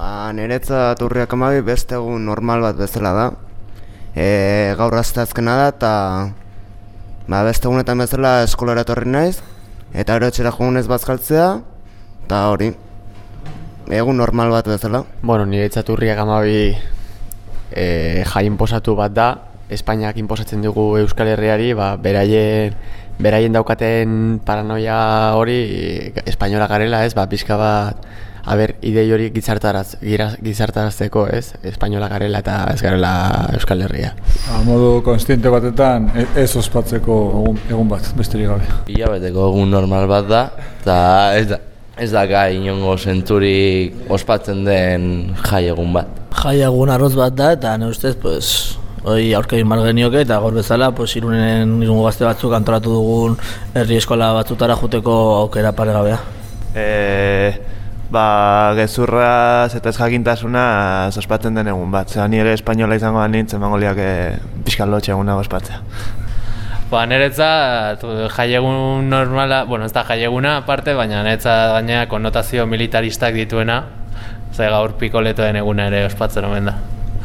Ba, niretzat urriak amabi beste egun normal bat bezala da. E, gaur azkena da eta ba, beste egunetan bezala eskolara etorri naiz. Eta ero etxera jogunez bazkaltzea, eta hori, egun normal bat bezala. Bueno, niretzat urriak amabi e, jai inposatu bat da, Espainiak inposatzen dugu Euskal Herriari, ba, beraien, beraien daukaten paranoia hori espainola garela, ez, ba, pixka bat, haber, idei hori gizartaraz, gizartarazteko, ez, espainola garela eta ez garela Euskal Herria. A modu konstiente batetan, e, ez ospatzeko egun, egun bat, besterik gabe. Ia beteko egun normal bat da, eta ez da, ez da gai inongo zenturik ospatzen den jai egun bat. Jai egun arroz bat da, eta ne ustez, pues, Hoi aurkegin mal genioke eta gaur bezala pues, irunen irungo gazte batzuk antolatu dugun herri eskola batzutara juteko aukera paregabea. E, ba, gezurraz eta ez jakintasuna ospatzen den egun bat. Zer, ere espainola izango da nintzen mangoliak e, pixkan lotxe eguna ospatzea. Ba, niretzat jaiegun normala, bueno, ez da jaieguna aparte, baina niretzat gaina konnotazio militaristak dituena, ze gaur pikoletoen eguna ere ospatzen omen da.